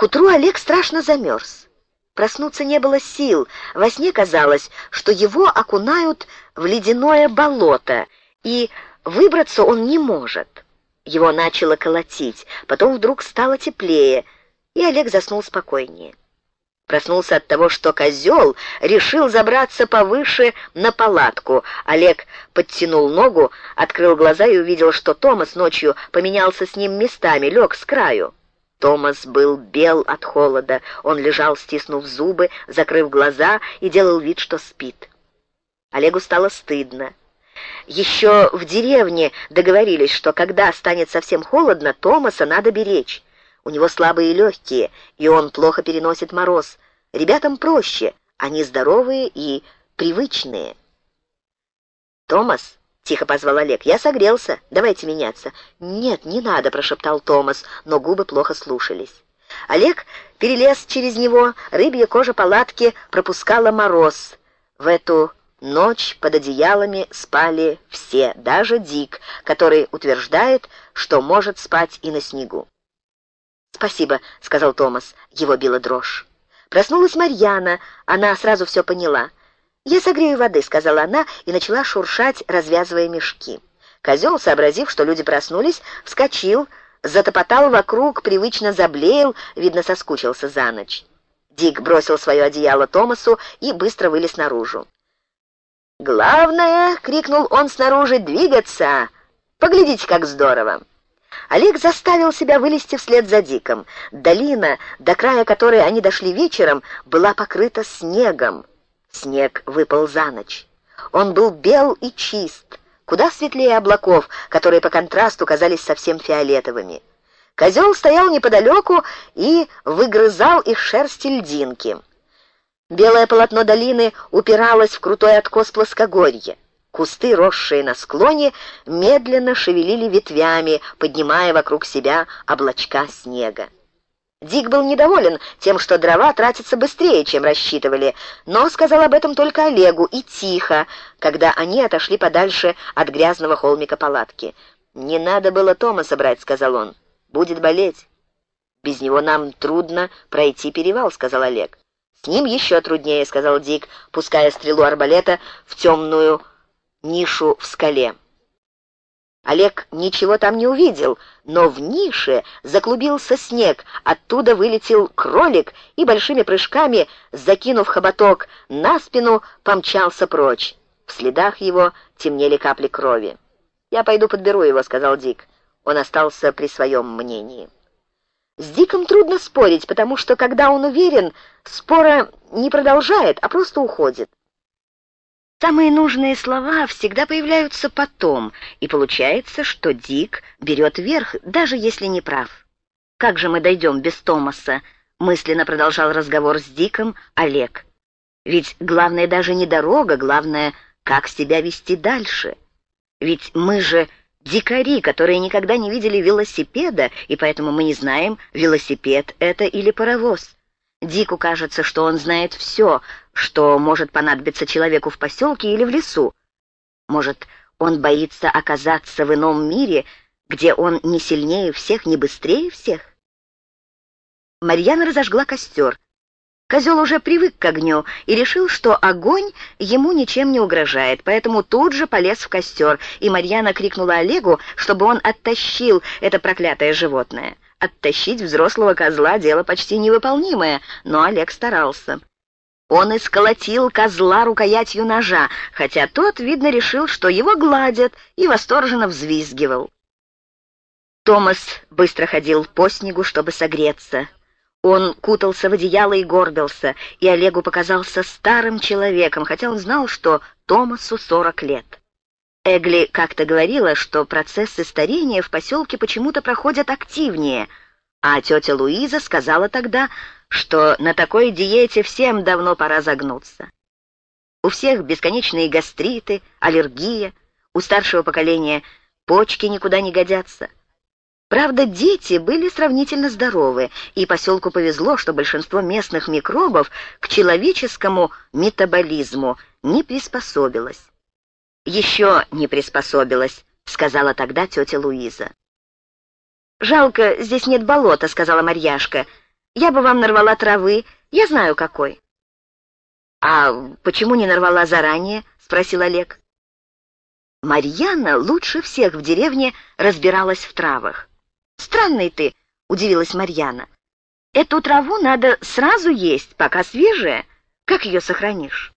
К утру Олег страшно замерз. Проснуться не было сил. Во сне казалось, что его окунают в ледяное болото, и выбраться он не может. Его начало колотить, потом вдруг стало теплее, и Олег заснул спокойнее. Проснулся от того, что козел решил забраться повыше на палатку. Олег подтянул ногу, открыл глаза и увидел, что Томас ночью поменялся с ним местами, лег с краю. Томас был бел от холода. Он лежал, стиснув зубы, закрыв глаза и делал вид, что спит. Олегу стало стыдно. Еще в деревне договорились, что когда станет совсем холодно, Томаса надо беречь. У него слабые легкие, и он плохо переносит мороз. Ребятам проще, они здоровые и привычные. «Томас», — тихо позвал Олег, — «я согрелся, давайте меняться». «Нет, не надо», — прошептал Томас, но губы плохо слушались. Олег перелез через него, рыбья кожа палатки пропускала мороз. В эту ночь под одеялами спали все, даже Дик, который утверждает, что может спать и на снегу. «Спасибо», — сказал Томас. Его била дрожь. Проснулась Марьяна. Она сразу все поняла. «Я согрею воды», — сказала она и начала шуршать, развязывая мешки. Козел, сообразив, что люди проснулись, вскочил, затопотал вокруг, привычно заблеял, видно, соскучился за ночь. Дик бросил свое одеяло Томасу и быстро вылез наружу. «Главное!» — крикнул он снаружи — «двигаться! Поглядите, как здорово!» Олег заставил себя вылезти вслед за Диком. Долина, до края которой они дошли вечером, была покрыта снегом. Снег выпал за ночь. Он был бел и чист, куда светлее облаков, которые по контрасту казались совсем фиолетовыми. Козел стоял неподалеку и выгрызал из шерсти льдинки. Белое полотно долины упиралось в крутой откос плоскогорья. Кусты, росшие на склоне, медленно шевелили ветвями, поднимая вокруг себя облачка снега. Дик был недоволен тем, что дрова тратятся быстрее, чем рассчитывали, но сказал об этом только Олегу и тихо, когда они отошли подальше от грязного холмика палатки. «Не надо было Тома собрать», — сказал он. «Будет болеть». «Без него нам трудно пройти перевал», — сказал Олег. «С ним еще труднее», — сказал Дик, пуская стрелу арбалета в темную нишу в скале. Олег ничего там не увидел, но в нише заклубился снег, оттуда вылетел кролик и большими прыжками, закинув хоботок на спину, помчался прочь. В следах его темнели капли крови. «Я пойду подберу его», — сказал Дик. Он остался при своем мнении. С Диком трудно спорить, потому что, когда он уверен, спора не продолжает, а просто уходит. Самые нужные слова всегда появляются потом, и получается, что Дик берет верх, даже если не прав. «Как же мы дойдем без Томаса?» — мысленно продолжал разговор с Диком Олег. «Ведь главное даже не дорога, главное, как себя вести дальше. Ведь мы же дикари, которые никогда не видели велосипеда, и поэтому мы не знаем, велосипед это или паровоз. Дику кажется, что он знает все, что может понадобиться человеку в поселке или в лесу. Может, он боится оказаться в ином мире, где он не сильнее всех, не быстрее всех? Марьяна разожгла костер. Козел уже привык к огню и решил, что огонь ему ничем не угрожает, поэтому тут же полез в костер, и Марьяна крикнула Олегу, чтобы он оттащил это проклятое животное. Оттащить взрослого козла — дело почти невыполнимое, но Олег старался. Он исколотил козла рукоятью ножа, хотя тот, видно, решил, что его гладят, и восторженно взвизгивал. Томас быстро ходил по снегу, чтобы согреться. Он кутался в одеяло и горбился, и Олегу показался старым человеком, хотя он знал, что Томасу сорок лет. Эгли как-то говорила, что процессы старения в поселке почему-то проходят активнее, а тетя Луиза сказала тогда, что на такой диете всем давно пора загнуться. У всех бесконечные гастриты, аллергия, у старшего поколения почки никуда не годятся. Правда, дети были сравнительно здоровы, и поселку повезло, что большинство местных микробов к человеческому метаболизму не приспособилось. «Еще не приспособилась», — сказала тогда тетя Луиза. «Жалко, здесь нет болота», — сказала Марьяшка. Я бы вам нарвала травы, я знаю какой». «А почему не нарвала заранее?» — спросил Олег. Марьяна лучше всех в деревне разбиралась в травах. «Странный ты», — удивилась Марьяна. «Эту траву надо сразу есть, пока свежая. Как ее сохранишь?»